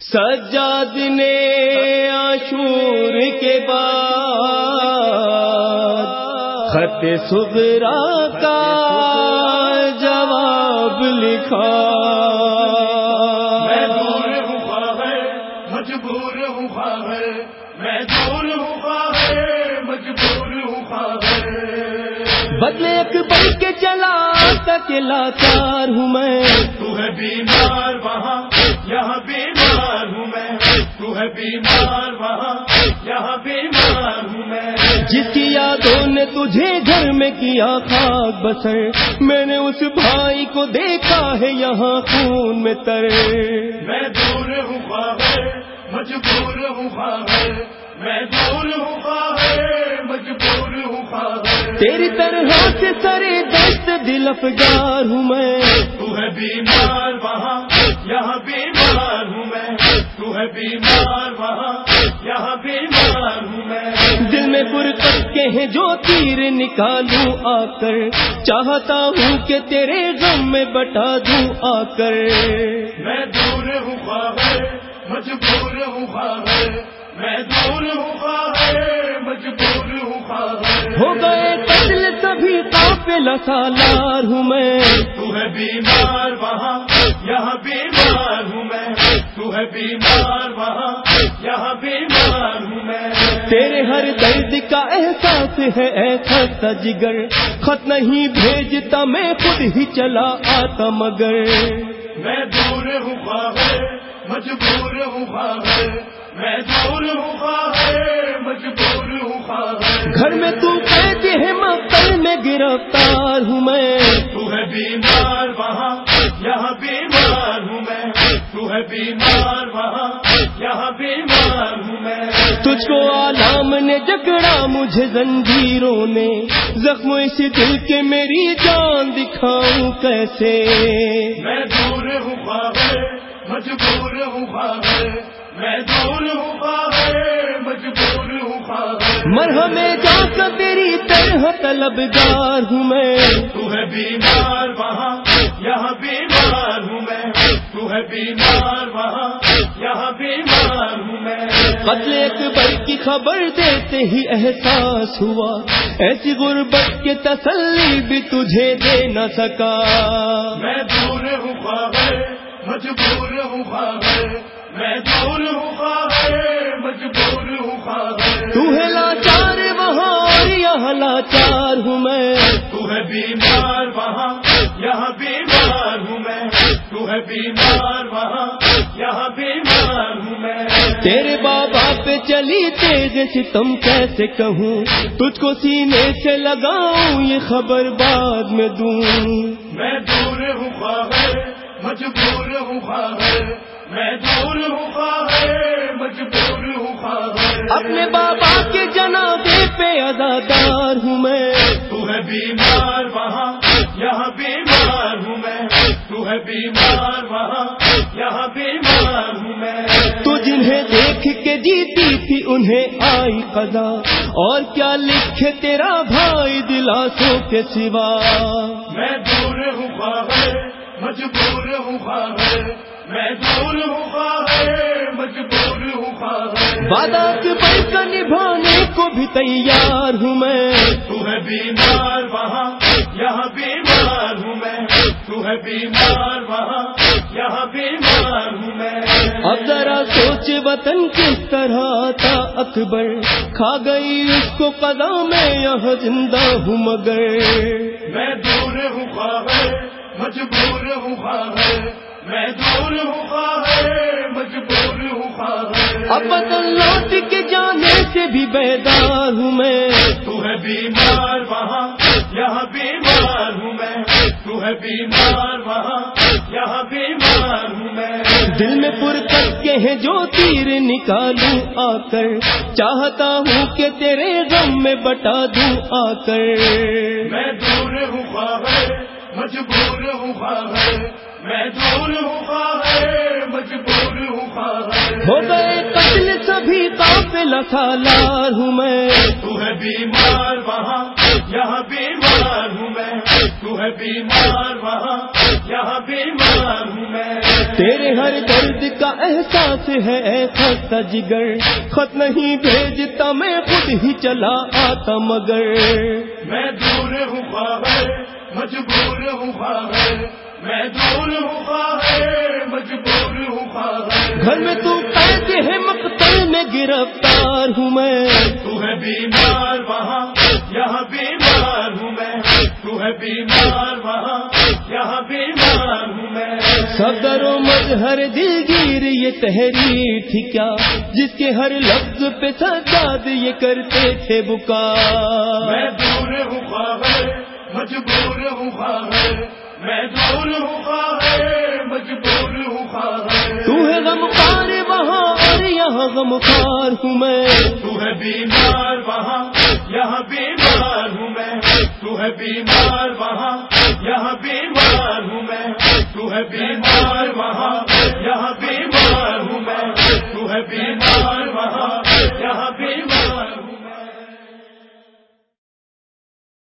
سجاد نے آشور کے بعد خط سبرا کا جواب لکھا۔ میں دور ہوں خواہر مجبور ہوں خواہر۔ میں دور ہوں خواہر مجبور ہوں خواہر۔ بدلے اکبر کے چلا تک لاچار ہوں میں۔ تو ہے بیمار وہاں یہاں بیمار تو ہے بیمار وہاں یہاں بیمار ہوں میں۔ جس کی یادوں نے تجھے گھر میں کیا خاک بسر میں نے اس بھائی کو دیکھا ہے یہاں خون میں ترے میں دور ہوں خواہر مجبور ہوں خواہر۔ میں دور ہوں خواہر مجبور ہوں خواہر۔ تیری طرح سے سرے دست دل افگار ہوں میں۔ تو ہے بیمار وہاں یہاں بیمار میں بیمار وہاں یہاں بیمار ہوں میں۔ دل میں کے ہیں جو تیر نکالوں آ کر چاہتا ہوں کہ تیرے غم میں بٹا دوں آ کر میں دور ہوں خواہر مجبور ہوں خواہر۔ میں دور ہوں خواہر مجبور ہوں خواہر۔ ہو گئے قتل سبھی قافلہ سالار ہوں میں۔ تو ہے بیمار وہاں یہاں بیمار ہوں میں۔ ہے بیمار وہاں یہاں بیمار ہوں میں۔ تیرے ہر درد کا احساس ہے ایسا سا جگر خط نہیں بھیجتا میں خود ہی چلا آتا مگر۔ میں دور ہوں خواہر مجبور ہوں خواہر میں دور ہوں خواہر مجبور ہوں خواہر گھر میں تو قید ہے مقتل میں گرفتار ہوں میں۔ تو ہے بیمار وہاں یہاں بیمار ہے بیمار وہاں یہاں بیمار ہوں میں۔ تجھ کو آلام نے جکڑا مجھے زنجیروں نے۔ زخم اس دل کے میری جان دکھاؤں کیسے؟ میں دور ہوں خواہر مجبور ہوں خواہر میں دور ہوں خواہر مجبور ہوں خواہر مرہم جا کر تیری طرح طلبگار ہوں میں۔ تو ہے بیمار وہاں یہاں بیمار ہے بیمار وہاں یہاں بیمار ہوں میں۔ قتل اکبر کی خبر دیتے ہی احساس ہوا۔ ایسی غربت کے تسلی بھی تجھے دے نہ سکا۔ میں دور ہوں خواہر مجبور ہوں خواہر۔ میں دور ہوں خواہر مجبور ہوں خواہر۔ تو ہے لاچار وہاں اور یہاں لاچار ہوں میں۔ تو ہے بیمار وہاں یہاں بیمار میں بیمار وہاں یہاں بیمار ہوں میں۔ تیرے بابا پہ چلی تیز ستم کیسے کہوں؟ تجھ کو سینے سے لگاؤں یہ خبر بعد میں دوں۔ میں دور ہوں خواہر مجبور ہوں خواہر۔ میں دور ہوں خواہر مجبور ہوں خواہر۔ اپنے بابا ہے بیمار وہاں یہاں بیمار ہوں میں۔ تو جنہیں دیکھ کے جیتی تھی انہیں آئی قضا اور کیا لکھے تیرا بھائی دلاسوں کے سوا؟ میں دور ہوں خواہر مجبور ہوں خواہر میں دور ہوں خواہر مجبور ہوں خواہر وعدہ کے کر نبھانے کو بھی تیار ہوں میں۔ تو ہے بیمار وہاں یہاں بیمار میں بیمار وہاں یہاں بیمار ہوں میں۔ اب ذرا سوچ وطن کس طرح تھا اکبر۔ کھا گئی اس کو قدا میں یہاں زندہ ہوں مگر۔ میں دور ہوں خواہر مجبور ہوں خواہر۔ میں دور ہوں خواہر مجبور ہوں خواہر۔ اب وطن لوٹ کے جانے سے بھی بیدار ہوں میں۔ تو ہے بیمار وہاں یہاں بیمار میں بیمار وہاں یہاں بیمار ہوں میں۔ دل میں پر کر کے ہیں جو تیر نکالوں آ کر چاہتا ہوں کہ تیرے غم میں بٹا دوں آ کر میں دور ہوں خواہر مجبور ہوں خواہر میں دور ہوں خواہر مجبور ہوں خواہر ہو گئے قتل سبھی قافلہ سالار ہوں میں۔ تو ہے بیمار وہاں یہاں بیمار ہے بیمار وہاں یہاں بیمار ہوں میں۔ تیرے ہر درد کا احساس ہے خستہ جگر۔ خط نہیں بھیجتا میں خود ہی چلا آتا مگر۔ میں دور ہوں خواہر مجبور ہوں خواہر میں دور ہوں خواہر مجبور ہوں خواہر گھر میں تو کیسے ہے مقتل میں گرفتار ہوں میں۔ تو ہے بیمار وہاں میں بیمار وہاں یہاں بیمار ہوں میں۔ صدر و مظہر دلگیر یہ تحریر تھی کیا؟ جس کے ہر لفظ پہ سجاد یہ کرتے تھے بکا میں دور ہوں خواہر مجبور ہوں خواہر۔ میں دور ہوں خواہر مجبور ہوں خواہر۔ تو ہے غم خار وہاں اور یہاں غم خار ہوں میں۔ تو ہے بیمار وہاں یہاں بیمار ہوں میں تو ہے بیمار وہاں یہاں بیمار ہوں میں تو ہے بیمار وہاں یہاں بیمار ہوں میں۔ تو ہے بیمار وہاں